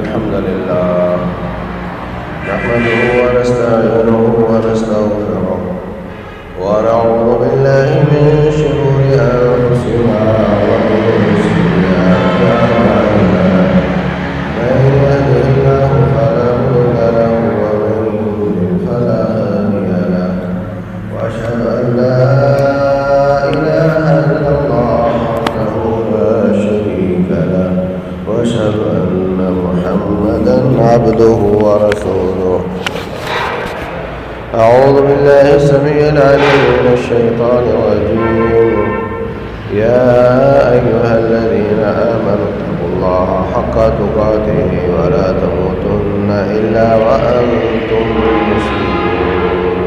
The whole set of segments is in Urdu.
الحمد لله نحمده ونستعينه ونستغفره. ونعوذ بالله من أعوذ بالله السميع العليم من الشيطان الرجيم. يا أيها الذين آمنوا اتقوا الله حق تقاته ولا تموتن إلا وأنتم مسلمون.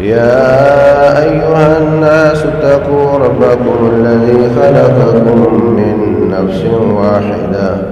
يا أيها الناس اتقوا ربكم الذي خلقكم من نفس واحدة.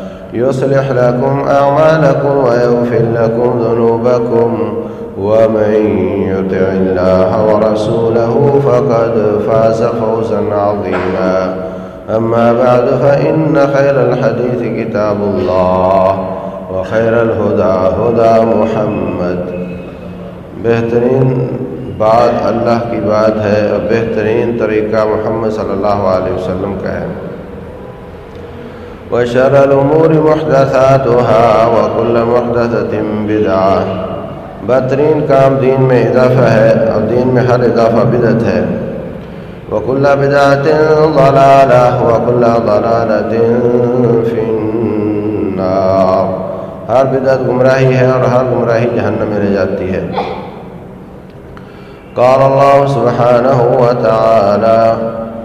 يصلح لكم أعمالكم ويغفر لكم ذنوبكم ومن يطع الله ورسوله فقد فاز فوزا عظيما. أما بعد، فإن خير الحديث كتاب الله وخير الهدى هدى محمد. بہترین بات اللہ کی بات ہے اور بہترین طریقہ محمد صلی اللہ علیہ وسلم کا ہے۔ وشر الأمور محدثاتها وكل محدثة بدعة. بہترین کام دین میں اضافہ ہے اور دین میں ہر اضافہ بدعت ہے. وكل بدعة ضلالة وكل ضلالة في النار. ہر بدعت گمراہی ہے اور ہر گمراہی جہنم میں لے جاتی ہے. قال الله سبحانه وتعالى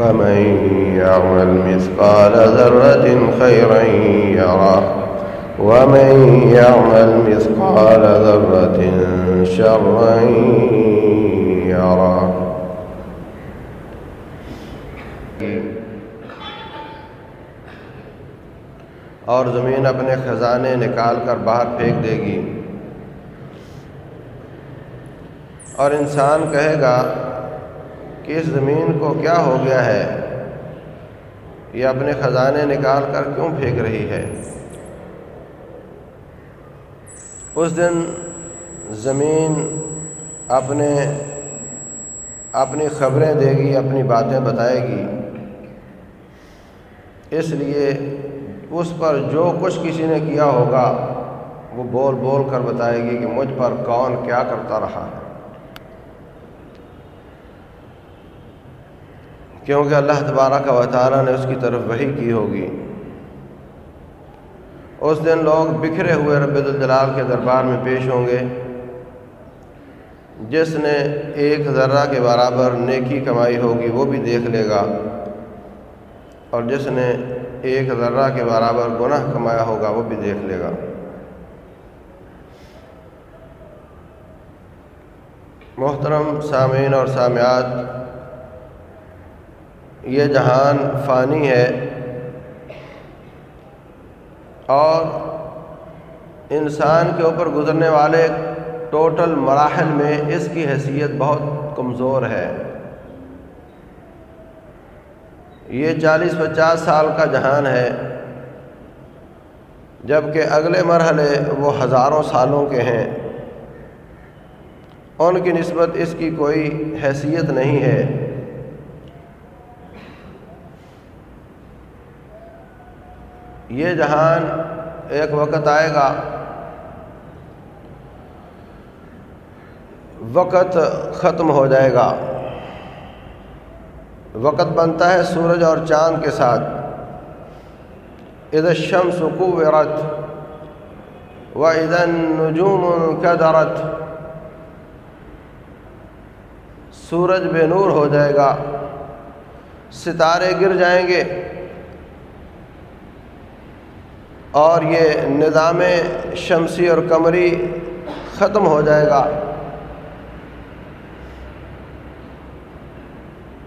فمن يعمل مثقال ذرة خيرا يره. ومن يعمل مثقال ذرة شرا يره. اور زمین اپنے خزانے نکال کر باہر پھینک دے گی۔ اور انسان کہے گا کہ اس زمین کو کیا ہو گیا ہے؟ یہ اپنے خزانے نکال کر کیوں پھینک رہی ہے؟ اس دن زمین اپنے اپنی خبریں دے گی، اپنی باتیں بتائے گی۔ اس لیے اس پر جو کچھ کسی نے کیا ہوگا، وہ بول بول کر بتائے گی کہ مجھ پر کون کیا کرتا رہا ہے۔ کیونکہ اللہ تبارہ کا وطارہ نے اس کی طرف وہی کی ہوگی۔ اس دن لوگ بکھرے ہوئے رب الجلال کے دربار میں پیش ہوں گے، جس نے ایک ذرہ کے برابر نیکی کمائی ہوگی، وہ بھی دیکھ لے گا۔ اور جس نے ایک ذرہ کے برابر گناہ کمایا ہوگا، وہ بھی دیکھ لے گا۔ محترم سامعین اور سامعات یہ جہان فانی ہے اور انسان کے اوپر گزرنے والے ٹوٹل مراحل میں اس کی حیثیت بہت کمزور ہے۔ یہ چالیس پچاس سال کا جہان ہے جبکہ اگلے مرحلے وہ ہزاروں سالوں کے ہیں۔ ان کی نسبت اس کی کوئی حیثیت نہیں ہے۔ یہ جہان ایک وقت آئے گا۔ وقت ختم ہو جائے گا۔ وقت بنتا ہے سورج اور چاند کے ساتھ۔ ادھر شمس قورت و ادن نجوم قدرت سورج بے نور ہو جائے گا۔ ستارے گر جائیں گے۔ اور یہ نظام شمسی اور کمری ختم ہو جائے گا۔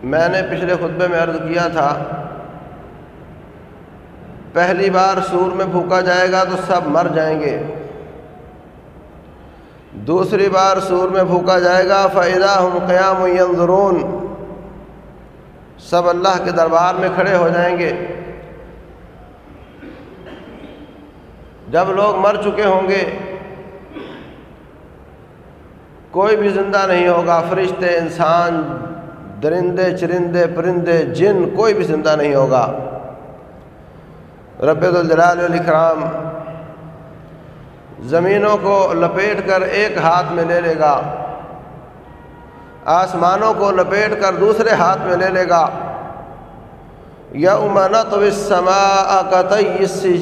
میں نے پچھلے خطبے میں عرض کیا تھا، پہلی بار سور میں پھونکا جائے گا تو سب مر جائیں گے۔ دوسری بار سور میں پھونکا جائے گا فائدہ ہم قیام ینظرون سب اللہ کے دربار میں کھڑے ہو جائیں گے۔ جب لوگ مر چکے ہوں گے، کوئی بھی زندہ نہیں ہوگا، فرشتے، انسان، درندے، چرندے، پرندے، جن، کوئی بھی زندہ نہیں ہوگا۔ رب الجلال الاکرام زمینوں کو لپیٹ کر ایک ہاتھ میں لے لے گا، آسمانوں کو لپیٹ کر دوسرے ہاتھ میں لے لے گا۔ یا امنت وسما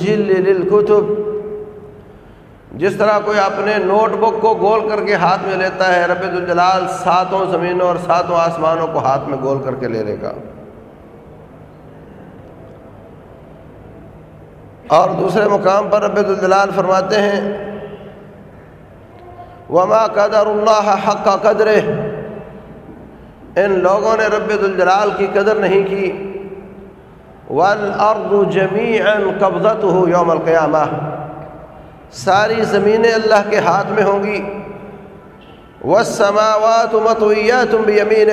للکتب۔ جس طرح کوئی اپنے نوٹ بک کو گول کر کے ہاتھ میں لیتا ہے، رب الجلال ساتوں زمینوں اور ساتوں آسمانوں کو ہاتھ میں گول کر کے لے لے گا۔ اور دوسرے مقام پر رب الجلال فرماتے ہیں، وما قدر اللہ حق کا قدر ان لوگوں نے رب الجلال کی قدر نہیں کی۔ والارض جميعا قبضته يوم القیامہ۔ ساری زمینیں اللہ کے ہاتھ میں ہوں گی۔ والسماوات مطویات بیمینہ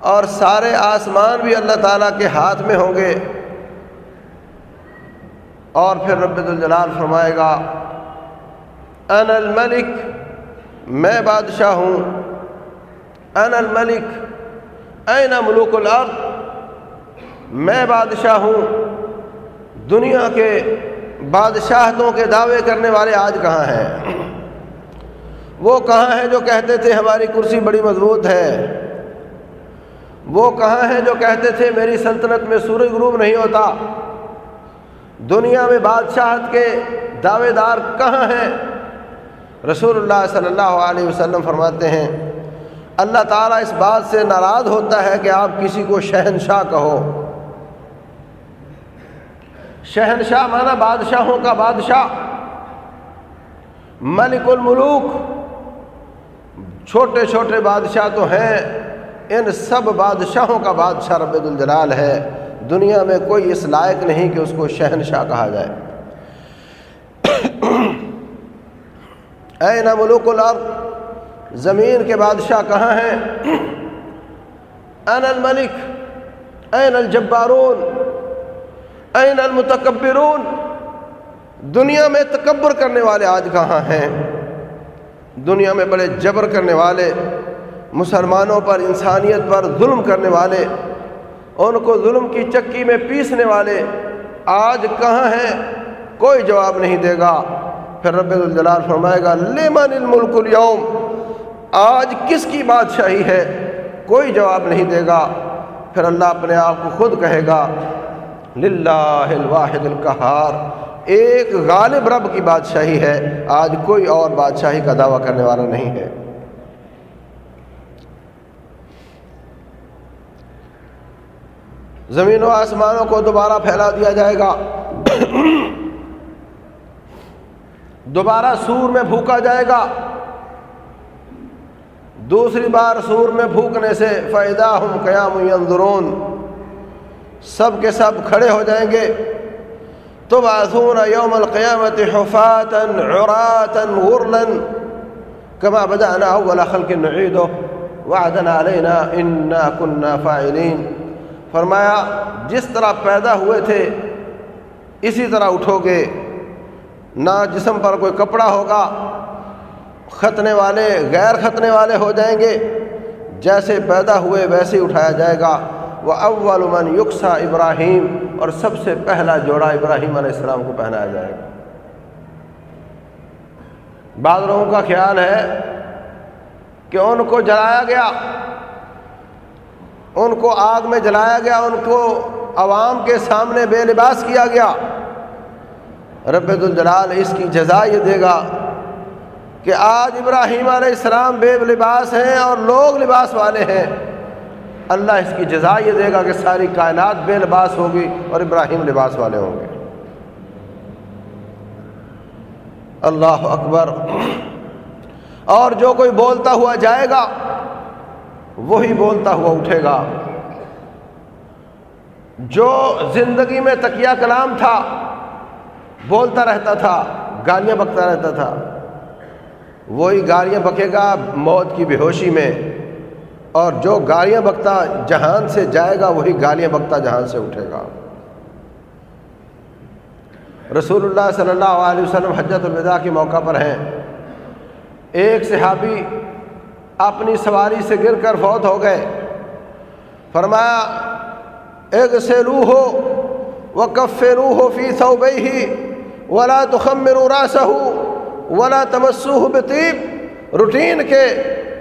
اور سارے آسمان بھی اللہ تعالیٰ کے ہاتھ میں ہوں گے۔ اور پھر رب الجلال فرمائے گا ان الملک، میں بادشاہ ہوں۔ ان الملک این ملوک الارض؟ میں بادشاہ ہوں۔ دنیا کے بادشاہتوں کے دعوے کرنے والے آج کہاں ہیں؟ وہ کہاں ہیں جو کہتے تھے ہماری کرسی بڑی مضبوط ہے؟ وہ کہاں ہیں جو کہتے تھے میری سلطنت میں سورج غروب نہیں ہوتا؟ دنیا میں بادشاہت کے دعوے دار کہاں ہیں؟ رسول اللہ صلی اللہ علیہ وسلم فرماتے ہیں، اللہ تعالیٰ اس بات سے ناراض ہوتا ہے کہ آپ کسی کو شہنشاہ کہو۔ شہنشاہ مانا بادشاہوں کا بادشاہ۔ ملک الملوک، چھوٹے چھوٹے بادشاہ تو ہیں۔ ان سب بادشاہوں کا بادشاہ رب الجلال ہے۔ دنیا میں کوئی اس لائق نہیں کہ اس کو شہنشاہ کہا جائے۔ اے ملوک الارض، زمین کے بادشاہ کہاں ہیں؟ این الملک این الجبارون۔ این المتکبرون دنیا میں تکبر کرنے والے آج کہاں ہیں؟ دنیا میں بڑے جبر کرنے والے، مسلمانوں پر، انسانیت پر ظلم کرنے والے، ان کو ظلم کی چکی میں پیسنے والے آج کہاں ہیں؟ کوئی جواب نہیں دے گا۔ پھر رب الجلال فرمائے گا، لمن الملک اليوم؟ آج کس کی بادشاہی ہے؟ کوئی جواب نہیں دے گا۔ پھر اللہ اپنے آپ کو خود کہے گا للہ الواحد القہار۔ ایک غالب رب کی بادشاہی ہے۔ آج کوئی اور بادشاہی کا دعویٰ کرنے والا نہیں ہے۔ زمین و آسمانوں کو دوبارہ پھیلا دیا جائے گا۔ دوبارہ سور میں پھونکا جائے گا۔ دوسری بار سور میں پھونکنے سے فائدہ ہم قیام اندرون سب کے سب کھڑے ہو جائیں گے۔ تو باسون یوم القیامت حفاطن عراطن غرلن کما بدأنا اول خلق نعیدو وعدنا علینا انا کننا فاعلین فرمایا، جس طرح پیدا ہوئے تھے، اسی طرح اٹھو گے۔ نہ جسم پر کوئی کپڑا ہوگا، ختنے والے، غیر ختنے والے ہو جائیں گے۔ جیسے پیدا ہوئے، ویسے ہی اٹھایا جائے گا۔ وہ اول من یکسا ابراہیم، اور سب سے پہلا جوڑا ابراہیم علیہ السلام کو پہنایا جائے گا۔ بعض لوگوں کا خیال ہے کہ ان کو جلایا گیا، ان کو آگ میں جلایا گیا، ان کو عوام کے سامنے بے لباس کیا گیا۔ رب الجلال اس کی جزا یہ دے گا کہ آج ابراہیم علیہ السلام بے لباس ہیں اور لوگ لباس والے ہیں۔ اللہ اس کی جزا یہ دے گا کہ ساری کائنات بے لباس ہوگی اور ابراہیم لباس والے ہوں گے۔ اللہ اکبر۔ اور جو کوئی بولتا ہوا جائے گا، وہی بولتا ہوا اٹھے گا۔ جو زندگی میں تکیہ کلام تھا، بولتا رہتا تھا، گالیاں بکتا رہتا تھا، وہی گالیاں بکے گا موت کی بے ہوشی میں۔ اور جو گالیاں بکتا جہان سے جائے گا، وہی گالیاں بکتا جہان سے اٹھے گا۔ رسول اللہ صلی اللہ علیہ وسلم حجت الوداع کے موقع پر ہیں۔ ایک صحابی اپنی سواری سے گر کر فوت ہو گئے۔ فرمایا ایک سے روح ہو وہ کف روح ہو فی سو ہی ولا تو خمر راسہ ولا تمسو بتیب روٹین کے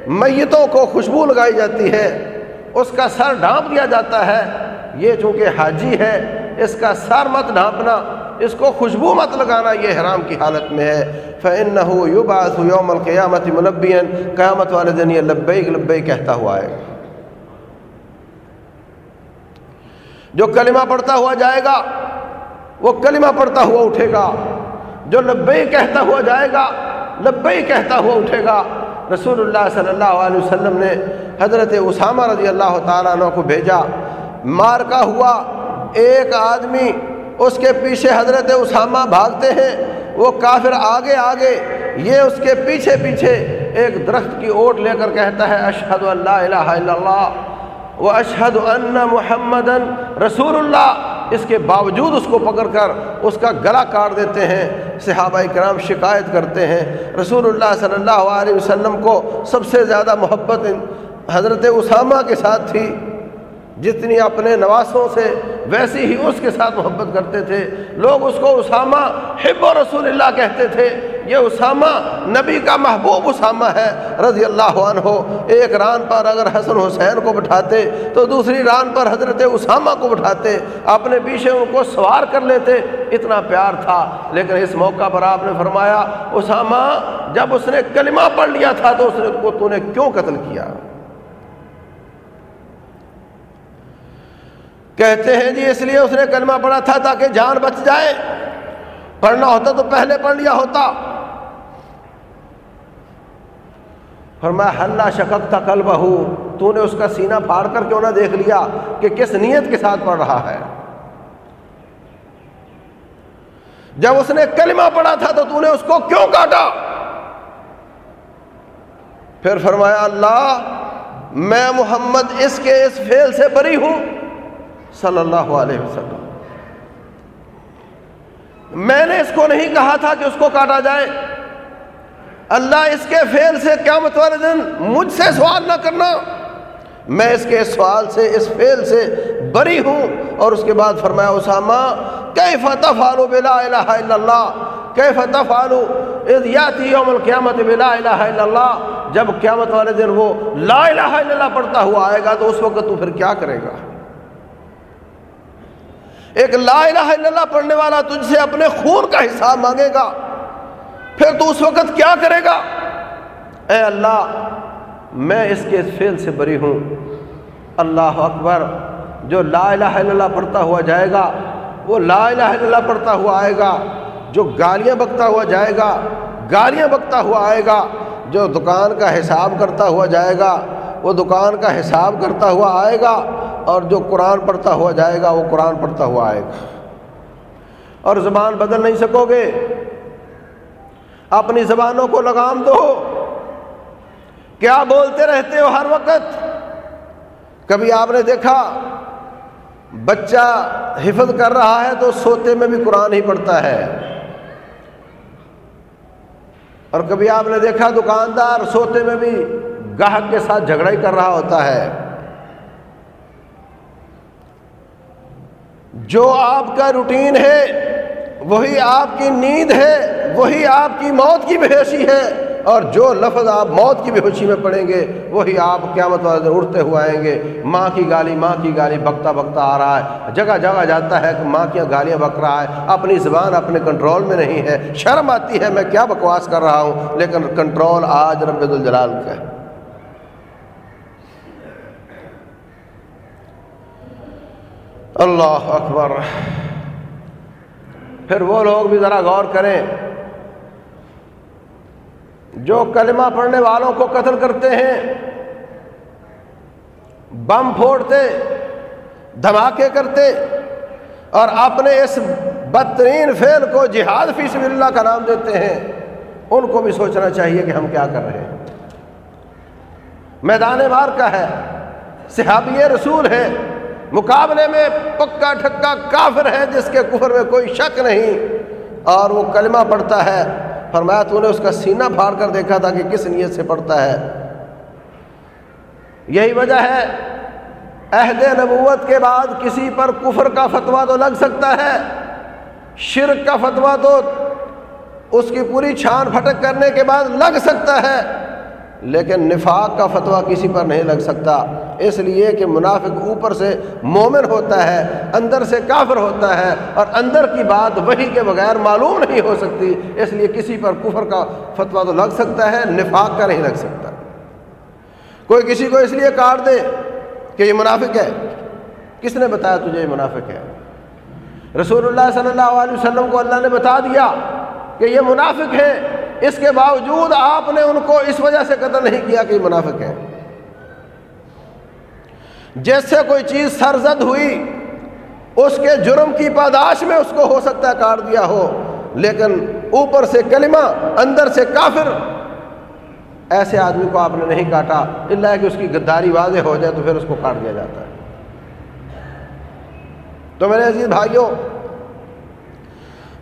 میتوں کو خوشبو لگائی جاتی ہے، اس کا سر ڈھانپ دیا جاتا ہے۔ یہ چونکہ حاجی ہے، اس کا سر مت ڈھانپنا، اس کو خوشبو مت لگانا یہ حرام کی حالت میں ہے۔ فن نہ ہو یو بات یوم القیامت ملبین قیامت والے دن یہ لبئی لبئی کہتا ہوا ہے۔ جو کلمہ پڑھتا ہوا جائے گا، وہ کلمہ پڑھتا ہوا اٹھے گا۔ جو لبئی کہتا ہوا جائے گا لبئی کہتا ہوا اٹھے گا۔ رسول اللہ صلی اللہ علیہ وسلم نے حضرت اسامہ رضی اللہ تعالیٰ عنہ کو بھیجا۔ مار کا ہوا، ایک آدمی اس کے پیچھے حضرت اسامہ بھاگتے ہیں، وہ کافر آگے آگے، یہ اس کے پیچھے پیچھے ایک درخت کی اوٹ لے کر کہتا ہے، اشہد اللہ الہ الا اللہ و اشہد ان محمد رسول اللہ۔ اس کے باوجود اس کو پکڑ کر اس کا گلا کاٹ دیتے ہیں، صحابہ کرام شکایت کرتے ہیں۔ رسول اللہ صلی اللہ علیہ وسلم کو سب سے زیادہ محبت حضرت اسامہ کے ساتھ تھی۔ جتنی اپنے نواسوں سے ویسی ہی اس کے ساتھ محبت کرتے تھے۔ لوگ اس کو اسامہ حب و رسول اللہ کہتے تھے۔ یہ اسامہ نبی کا محبوب اسامہ ہے، رضی اللہ عنہ۔ ایک ران پر اگر حسن حسین کو بٹھاتے، تو دوسری ران پر حضرت اسامہ کو بٹھاتے۔ اپنے پیچھے ان کو سوار کر لیتے، اتنا پیار تھا۔ لیکن اس موقع پر آپ نے فرمایا، اسامہ جب اس نے کلمہ پڑھ لیا تھا، تو اس نے کو تو نے کیوں قتل کیا؟ کہتے ہیں جی اس لیے اس نے کلمہ پڑھا تھا تاکہ جان بچ جائے۔ پڑھنا ہوتا تو پہلے پڑھ لیا ہوتا۔ فرمایا حلہ شکک تھا کل بہو تو نے اس کا سینہ پھاڑ کر کیوں نہ دیکھ لیا کہ کس نیت کے ساتھ پڑھ رہا ہے؟ جب اس نے کلمہ پڑھا تھا تو تو نے اس کو کیوں کاٹا؟ پھر فرمایا، اللہ، میں محمد اس کے اس فیل سے بری ہوں۔ صلی اللہ علیہ وسلم۔ میں نے اس کو نہیں کہا تھا کہ اس کو کاٹا جائے۔ اللہ اس کے فیل سے کیا والے دن مجھ سے سوال نہ کرنا۔ میں اس کے سوال سے، اس فیل سے بری ہوں۔ اور اس کے بعد فرمایا اسامہ کئی فتح فالو بلا الہ الا اللہ؟ کئی فتح فالو یاتی یوم القیامت بلا الہ الا اللہ؟ جب قیامت والے دن وہ لا الہ الا اللہ پڑھتا ہوا آئے گا تو اس وقت تو پھر کیا کرے گا؟ ایک لا الہ الا اللہ پڑھنے والا تجھ سے اپنے خون کا حساب مانگے گا۔ پھر تو اس وقت کیا کرے گا؟ اے اللہ، میں اس کے فیل سے بری ہوں۔ اللہ اکبر، جو لا الہ الا اللہ پڑھتا ہوا جائے گا، وہ لا الہ الا اللہ پڑھتا ہوا آئے گا۔ جو گالیاں بکتا ہوا جائے گا، گالیاں بکتا ہوا آئے گا۔ جو دکان کا حساب کرتا ہوا جائے گا، وہ دکان کا حساب کرتا ہوا آئے گا۔ اور جو قرآن پڑھتا ہوا جائے گا، وہ قرآن پڑھتا ہوا آئے گا۔ اور زبان بدل نہیں سکو گے۔ اپنی زبانوں کو لگام دو۔ کیا بولتے رہتے ہو ہر وقت؟ کبھی آپ نے دیکھا بچہ حفظ کر رہا ہے تو سوتے میں بھی قرآن ہی پڑھتا ہے؟ اور کبھی آپ نے دیکھا دکاندار سوتے میں بھی گاہک کے ساتھ جھگڑا ہی کر رہا ہوتا ہے؟ جو آپ کا روٹین ہے وہی آپ کی نیند ہے، وہی آپ کی موت کی بحیثی ہے۔ اور جو لفظ آپ موت کی بے میں پڑھیں گے، وہی آپ قیامت والے دن اڑتے ہوئے آئیں گے۔ ماں کی گالی، ماں کی گالی بکتا بکتا آ رہا ہے۔ جگہ جگہ جاتا ہے کہ ماں کی گالیاں بک رہا ہے۔ اپنی زبان اپنے کنٹرول میں نہیں ہے۔ شرم آتی ہے، میں کیا بکواس کر رہا ہوں؟ لیکن کنٹرول آج رب الجلال کا ہے۔ اللہ اکبر۔ پھر وہ لوگ بھی ذرا غور کریں۔ جو کلمہ پڑھنے والوں کو قتل کرتے ہیں، بم پھوڑتے، دھماکے کرتے اور اپنے اس بدترین فعل کو جہاد فی سبیل اللہ کا نام دیتے ہیں، ان کو بھی سوچنا چاہیے کہ ہم کیا کر رہے ہیں۔ میدان مار کا ہے، صحابی رسول ہے۔ مقابلے میں پکا ٹھکا کافر ہے جس کے کفر میں کوئی شک نہیں اور وہ کلمہ پڑھتا ہے۔ فرمایا، تو نے اس کا سینہ پھاڑ کر دیکھا تھا کہ کس نیت سے پڑھتا ہے۔ یہی وجہ ہے عہد نبوت کے بعد کسی پر کفر کا فتویٰ تو لگ سکتا ہے، شرک کا فتویٰ تو اس کی پوری چھان پھٹک کرنے کے بعد لگ سکتا ہے، لیکن نفاق کا فتویٰ کسی پر نہیں لگ سکتا۔ اس لیے کہ منافق اوپر سے مومن ہوتا ہے، اندر سے کافر ہوتا ہے اور اندر کی بات وہی کے بغیر معلوم نہیں ہو سکتی۔ اس لیے کسی پر کفر کا فتویٰ تو لگ سکتا ہے، نفاق کا نہیں لگ سکتا۔ کوئی کسی کو اس لیے کاٹ دے کہ یہ منافق ہے۔ کس نے بتایا تجھے یہ منافق ہے؟ رسول اللہ صلی اللہ علیہ وسلم کو اللہ نے بتا دیا کہ یہ منافق ہے۔ اس کے باوجود آپ نے ان کو اس وجہ سے قتل نہیں کیا کہ یہ منافق ہے۔ جیسے کوئی چیز سرزد ہوئی، اس کے جرم کی پاداش میں اس کو ہو سکتا ہے کاٹ دیا ہو، لیکن اوپر سے کلمہ، اندر سے کافر، ایسے آدمی کو آپ نے نہیں کاٹا۔ اللہ کہ اس کی غداری واضح ہو جائے تو پھر اس کو کاٹ دیا جاتا ہے۔ تو میرے عزیز بھائیوں،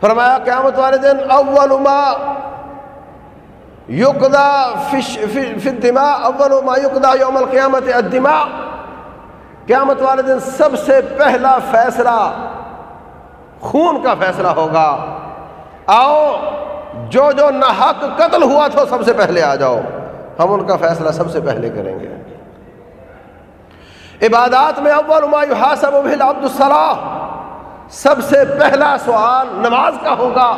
فرمایا قیامت والے دن اول ما یقدا فی الدماء، اول ما یقدا یوم القیامت الدماء۔ قیامت والے دن سب سے پہلا فیصلہ خون کا فیصلہ ہوگا۔ آؤ، جو جو ناحق قتل ہوا تھا سب سے پہلے آ جاؤ۔ ہم ان کا فیصلہ سب سے پہلے کریں گے۔ عبادات میں اول ما یحاسب به عبد الصلاح، سب سے پہلا سوال نماز کا ہوگا۔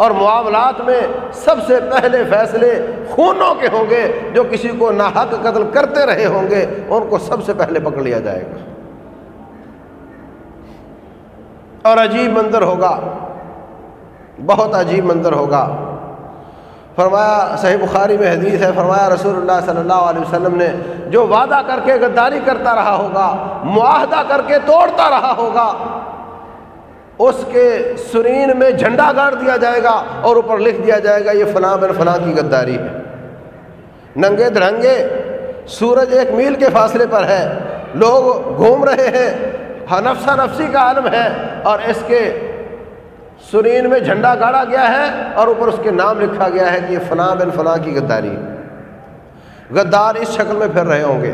اور معاملات میں سب سے پہلے فیصلے خونوں کے ہوں گے جو کسی کو ناحق قتل کرتے رہے ہوں گے، ان کو سب سے پہلے پکڑ لیا جائے گا۔ اور عجیب منظر ہوگا، بہت عجیب منظر ہوگا۔ فرمایا، صحیح بخاری میں حدیث ہے، فرمایا، رسول اللہ صلی اللہ علیہ وسلم نے جو وعدہ کر کے غداری کرتا رہا ہوگا، معاہدہ کر کے توڑتا رہا ہوگا اس کے سرین میں جھنڈا گاڑ دیا جائے گا اور اوپر لکھ دیا جائے گا یہ فلاں بن فلاں کی غداری ہے۔ ننگے دھڑنگے سورج ایک میل کے فاصلے پر ہے۔ لوگ گھوم رہے ہیں۔ نفسا نفسی کا عالم ہے۔ اور اس کے سرین میں جھنڈا گاڑا گیا ہے اور اوپر اس کے نام لکھا گیا ہے کہ یہ فلاں بن فلاں کی غداری غدار اس شکل میں پھر رہے ہوں گے۔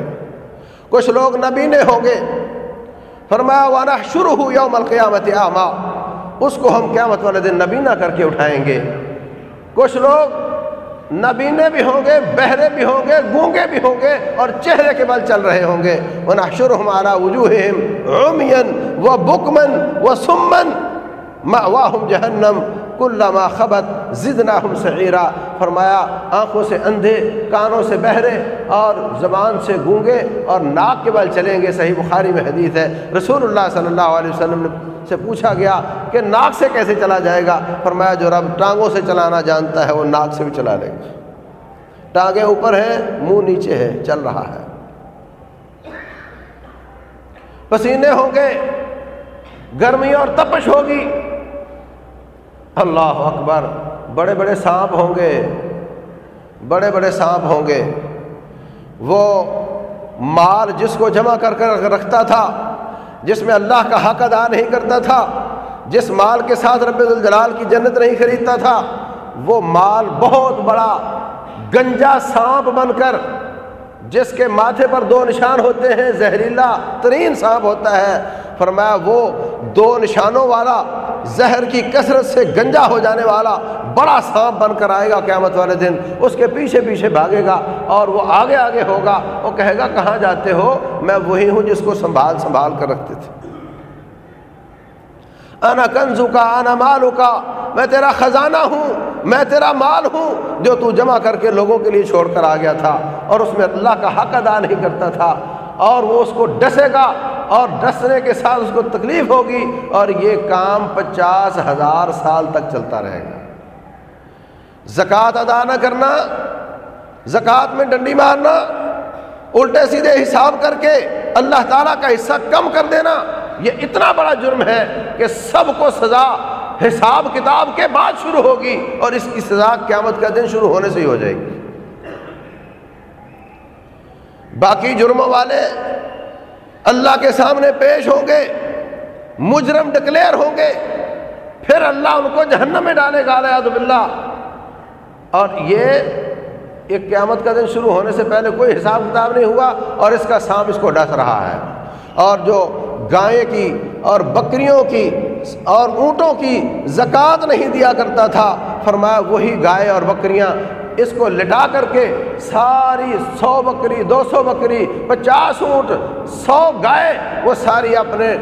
کچھ لوگ نبینے ہوں گے۔ فرمایا وانا شروع ہو یوم القیامت آما اس کو ہم قیامت والے دن نبینا کر کے اٹھائیں گے۔ کچھ لوگ نبینے بھی ہوں گے، بہرے بھی ہوں گے، گونگے بھی ہوں گے اور چہرے کے بل چل رہے ہوں گے۔ ورنہ شروع ہمارا وجوہ عمین و بکمن و سمن ماہم خبت زدنا ہم سعیرہ فرمایا، آنکھوں سے اندھے، کانوں سے بہرے اور زبان سے گونگے اور ناک کے بل چلیں گے، صحیح بخاری میں حدیث ہے۔ رسول اللہ صلی اللہ علیہ وسلم نے سے پوچھا گیا کہ ناک سے کیسے چلا جائے گا؟ فرمایا، جو رب ٹانگوں سے چلانا جانتا ہے، وہ ناک سے بھی چلا لے گا۔ ٹانگیں اوپر ہیں، منہ نیچے ہے چل رہا ہے۔ پسینے ہوں گے، گرمی اور تپش ہوگی۔ اللہ اکبر، بڑے بڑے سانپ ہوں گے، بڑے بڑے سانپ ہوں گے۔ وہ مال جس کو جمع کر کر رکھتا تھا، جس میں اللہ کا حق ادا نہیں کرتا تھا، جس مال کے ساتھ رب الجلال کی جنت نہیں خریدتا تھا، وہ مال بہت بڑا گنجا سانپ بن کر، جس کے ماتھے پر دو نشان ہوتے ہیں، زہریلا ترین سانپ ہوتا ہے۔ فرمایا، وہ دو نشانوں والا، زہر کی کثرت سے گنجا ہو جانے والا بڑا سانپ بن کر آئے گا قیامت والے دن۔ اس کے پیچھے پیچھے بھاگے گا اور وہ آگے آگے ہوگا۔ وہ کہے گا، کہاں جاتے ہو؟ میں وہی ہوں جس کو سنبھال سنبھال کر رکھتے تھے۔ انا کنزو کا انا مالو کا میں تیرا خزانہ ہوں، میں تیرا مال ہوں جو تو جمع کر کے لوگوں کے لیے چھوڑ کر آ گیا تھا اور اس میں اللہ کا حق ادا نہیں کرتا تھا اور وہ اس کو ڈسے گا۔ اور ڈسنے کے ساتھ اس کو تکلیف ہوگی اور یہ کام پچاس ہزار سال تک چلتا رہے گا۔ زکوٰۃ ادا نہ کرنا، زکوٰۃ میں ڈنڈی مارنا، الٹے سیدھے حساب کر کے اللہ تعالیٰ کا حصہ کم کر دینا، یہ اتنا بڑا جرم ہے کہ سب کو سزا حساب کتاب کے بعد شروع ہوگی اور اس کی سزا قیامت کا دن شروع ہونے سے ہی ہو جائے گی۔ باقی جرموں والے اللہ کے سامنے پیش ہوں گے، مجرم ڈکلیئر ہوں گے، پھر اللہ ان کو جہنم میں ڈالے گا اللہ اور یہ ایک قیامت کا دن شروع ہونے سے پہلے کوئی حساب کتاب نہیں ہوا اور اس کا سام اس کو ڈس رہا ہے۔ اور جو گائے کی اور بکریوں کی اور اونٹوں کی زکوٰۃ نہیں دیا کرتا تھا، فرمایا وہی گائے اور بکریاں اس کو لٹا کر کے ساری سو بکری، دو سو بکری، پچاس اونٹ، سو گائے، وہ ساری اپنے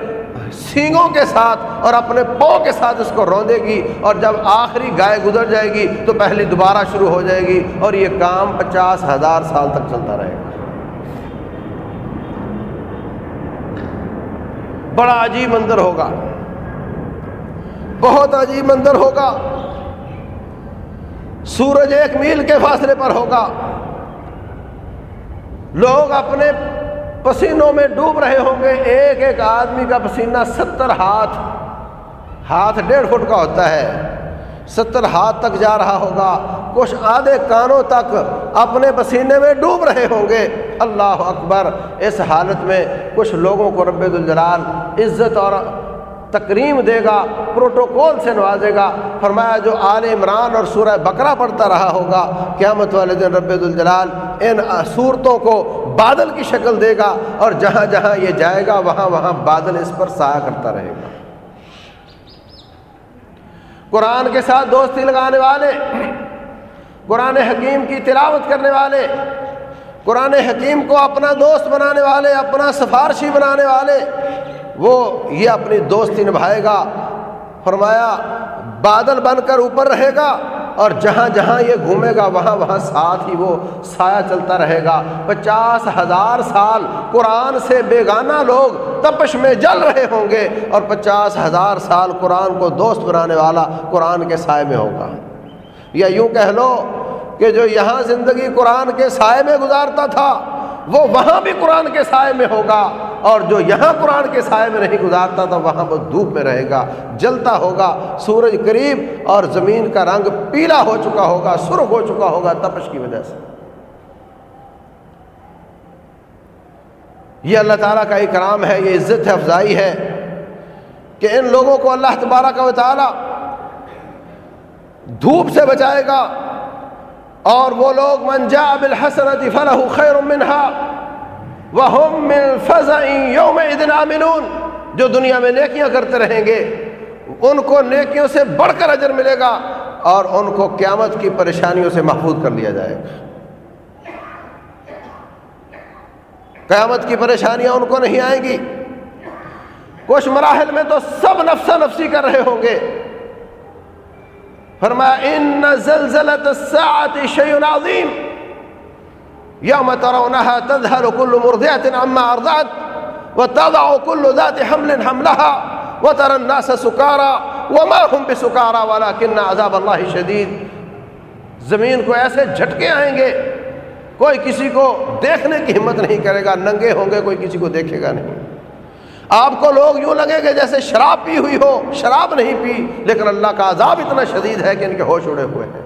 سینگوں کے ساتھ اور اپنے پو کے ساتھ اس کو روندے گی اور جب آخری گائے گزر جائے گی تو پہلی دوبارہ شروع ہو جائے گی اور یہ کام پچاس ہزار سال تک چلتا رہے گا۔ بڑا عجیب منظر ہوگا۔ بہت عجیب منظر ہوگا۔ سورج ایک میل کے فاصلے پر ہوگا۔ لوگ اپنے پسینوں میں ڈوب رہے ہوں گے۔ ایک ایک آدمی کا پسینہ ستر ہاتھ ہاتھ ڈیڑھ فٹ کا ہوتا ہے۔ ستر ہاتھ تک جا رہا ہوگا۔ کچھ آدھے کانوں تک اپنے پسینے میں ڈوب رہے ہوں گے۔ اللہ اکبر، اس حالت میں کچھ لوگوں کو رب الجلال عزت اور تکریم دے گا، پروٹوکول سے نوازے گا۔ فرمایا جو آل عمران اور سورہ بکرا پڑھتا رہا ہوگا، قیامت والے دن رب الجلال ان صورتوں کو بادل کی شکل دے گا اور جہاں جہاں یہ جائے گا، وہاں وہاں بادل اس پر سایہ کرتا رہے گا۔ قرآن کے ساتھ دوستی لگانے والے، قرآن حکیم کی تلاوت کرنے والے، قرآن حکیم کو اپنا دوست بنانے والے، اپنا سفارشی بنانے والے وہ یہ اپنی دوستی نبھائے گا۔ فرمایا، بادل بن کر اوپر رہے گا اور جہاں جہاں یہ گھومے گا، وہاں وہاں ساتھ ہی وہ سایہ چلتا رہے گا۔ پچاس ہزار سال قرآن سے بیگانہ لوگ تپش میں جل رہے ہوں گے اور پچاس ہزار سال قرآن کو دوست بنانے والا قرآن کے سائے میں ہوگا۔ یا یوں کہہ لو کہ جو یہاں زندگی قرآن کے سائے میں گزارتا تھا وہ وہاں بھی قرآن کے سائے میں ہوگا اور جو یہاں قرآن کے سائے میں نہیں گزارتا تھا وہاں وہ دھوپ میں رہے گا، جلتا ہوگا، سورج قریب اور زمین کا رنگ پیلا ہو چکا ہوگا، سرخ ہو چکا ہوگا تپش کی وجہ سے۔ یہ اللہ تعالیٰ کا اکرام ہے، یہ عزت افزائی ہے کہ ان لوگوں کو اللہ تبارہ کا تعالیٰ دھوپ سے بچائے گا اور وہ لوگ منجا بالحسنت فلح خیر منہا وہم من فضا یوم عاملون. جو دنیا میں نیکیاں کرتے رہیں گے، ان کو نیکیوں سے بڑھ کر اجر ملے گا اور ان کو قیامت کی پریشانیوں سے محفوظ کر لیا جائے گا۔ قیامت کی پریشانیاں ان کو نہیں آئیں گی۔ کچھ مراحل میں تو سب نفسا نفسی کر رہے ہوں گے۔ فرمایا ان زلزلت الساعة شيء عظيم. يوم ترونها تذهل كل مرضعة عما أرضعت وتضع كل ذات حمل حملها وترى الناس سكارى وما هم بسكارى ولكن عذاب الله شديد. زمین کو ایسے جھٹکے آئیں گے، کوئی کسی کو دیکھنے کی ہمت نہیں کرے گا، ننگے ہوں گے، کوئی کسی کو دیکھے گا نہیں۔ آپ کو لوگ یوں لگے گے جیسے شراب پی ہوئی ہو، شراب نہیں پی، لیکن اللہ کا عذاب اتنا شدید ہے کہ ان کے ہوش اڑے ہوئے ہیں۔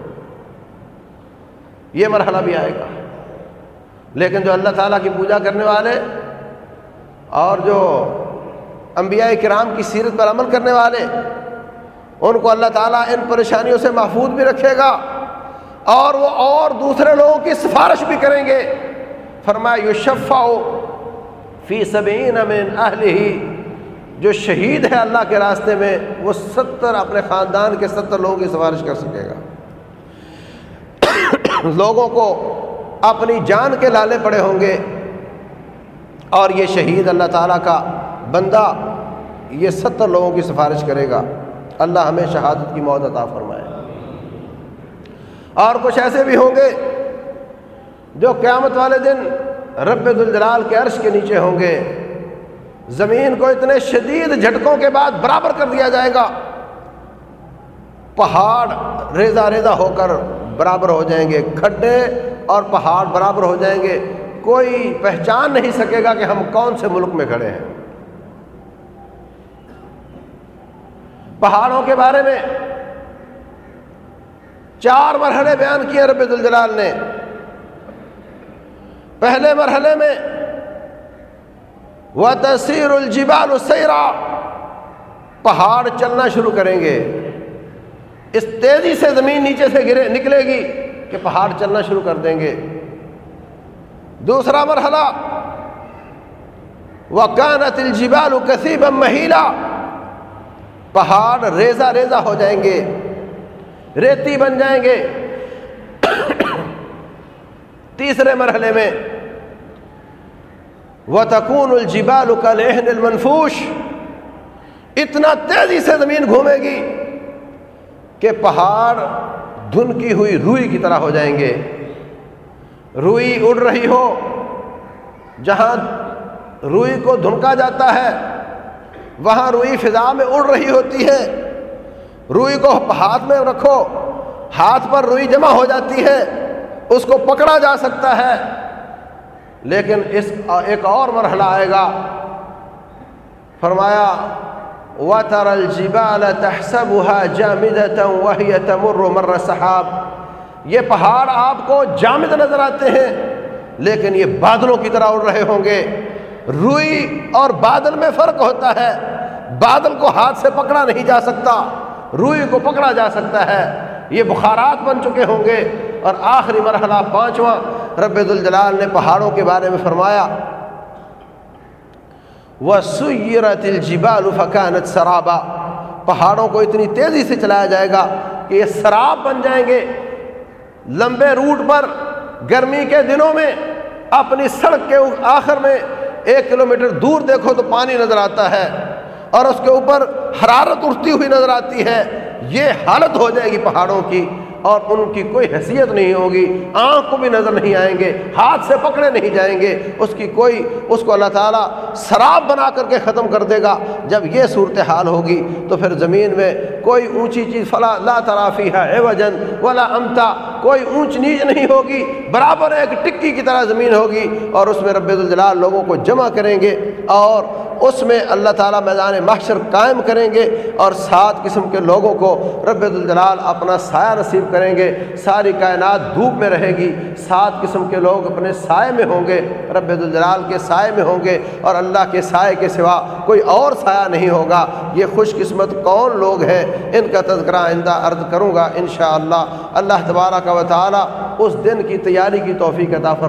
یہ مرحلہ بھی آئے گا۔ لیکن جو اللہ تعالیٰ کی پوجا کرنے والے اور جو انبیاء کرام کی سیرت پر عمل کرنے والے، ان کو اللہ تعالیٰ ان پریشانیوں سے محفوظ بھی رکھے گا۔ اور وہ اور دوسرے لوگوں کی سفارش بھی کریں گے۔ فرمایا یو فی سبعین من اہلہ جو شہید ہے اللہ کے راستے میں، وہ ستر اپنے خاندان کے ستر لوگوں کی سفارش کر سکے گا۔ لوگوں کو اپنی جان کے لالے پڑے ہوں گے۔ اور یہ شہید اللہ تعالیٰ کا بندہ یہ ستر لوگوں کی سفارش کرے گا۔ اللہ ہمیں شہادت کی موت عطا فرمائے۔ اور کچھ ایسے بھی ہوں گے جو قیامت والے دن رب الجلال کے عرش کے نیچے ہوں گے۔ زمین کو اتنے شدید جھٹکوں کے بعد برابر کر دیا جائے گا۔ پہاڑ ریزا ریزا ہو کر برابر ہو جائیں گے۔ کھڈے اور پہاڑ برابر ہو جائیں گے۔ کوئی پہچان نہیں سکے گا کہ ہم کون سے ملک میں کھڑے ہیں۔ پہاڑوں کے بارے میں چار مرحلے بیان کیے رب الجلال نے۔ پہلے مرحلے میں وہ تصیر الجبال پہاڑ چلنا شروع کریں گے۔ اس تیزی سے زمین نیچے سے گرے، نکلے گی کہ پہاڑ چلنا شروع کر دیں گے۔ دوسرا مرحلہ، وہ کانت الجبال کسیب مہیلا، پہاڑ ریزا ریزا ہو جائیں گے، ریتی بن جائیں گے۔ تیسرے مرحلے میں۔ وہ تکون الجبال کا لہن المنفوش۔ اتنا تیزی سے زمین گھومے گی کہ پہاڑ دھن کی ہوئی روئی کی طرح ہو جائیں گے۔ روئی اڑ رہی ہو، جہاں روئی کو دھنکا جاتا ہے، وہاں روئی فضا میں اڑ رہی ہوتی ہے۔ روئی کو ہاتھ میں رکھو، ہاتھ پر روئی جمع ہو جاتی ہے۔ اس کو پکڑا جا سکتا ہے۔ لیکن اس ایک اور مرحلہ آئے گا۔ فرمایا و تر الجبال تحسبها جامدة وهي تمر مر صحاب یہ پہاڑ آپ کو جامد نظر آتے ہیں، لیکن یہ بادلوں کی طرح اڑ رہے ہوں گے۔ روئی اور بادل میں فرق ہوتا ہے۔ بادل کو ہاتھ سے پکڑا نہیں جا سکتا، روئی کو پکڑا جا سکتا ہے۔ یہ بخارات بن چکے ہوں گے اور آخری مرحلہ پانچواں رب الجلال نے پہاڑوں کے بارے میں فرمایا وہ سیرت الجبال فکانت سرابا۔ پہاڑوں کو اتنی تیزی سے چلایا جائے گا کہ یہ سراب بن جائیں گے۔ لمبے روٹ پر گرمی کے دنوں میں اپنی سڑک کے آخر میں ایک کلومیٹر دور دیکھو تو پانی نظر آتا ہے اور اس کے اوپر حرارت اٹھتی ہوئی نظر آتی ہے۔ یہ حالت ہو جائے گی پہاڑوں کی اور ان کی کوئی حیثیت نہیں ہوگی آنکھ کو بھی نظر نہیں آئیں گے، ہاتھ سے پکڑے نہیں جائیں گے، اس کی کوئی، اس کو اللہ تعالیٰ شراب بنا کر کے ختم کر دے گا۔ جب یہ صورتحال ہوگی تو پھر زمین میں کوئی اونچی چیز فلاں لا ترافی ہے اے وجن ولا امتا، کوئی اونچ نیچ نہیں ہوگی، برابر ایک ٹکی کی طرح زمین ہوگی اور اس میں رب الجلال لوگوں کو جمع کریں گے اور اس میں اللہ تعالیٰ میدان محشر قائم کریں گے اور سات قسم کے لوگوں کو رب الجلال اپنا سایہ نصیب کریں گے۔ ساری کائنات دھوپ میں رہے گی، سات قسم کے لوگ اپنے سائے میں ہوں گے، رب الجلال کے سائے میں ہوں گے اور اللہ کے سائے کے سوا کوئی اور سایہ نہیں ہوگا۔ یہ خوش قسمت کون لوگ ہیں؟ ان کا تذکرہ آئندہ عرض کروں گا انشاءاللہ۔ اللہ تبارہ کا و اس دن کی تیاری کی توفیق عطا فرمائے۔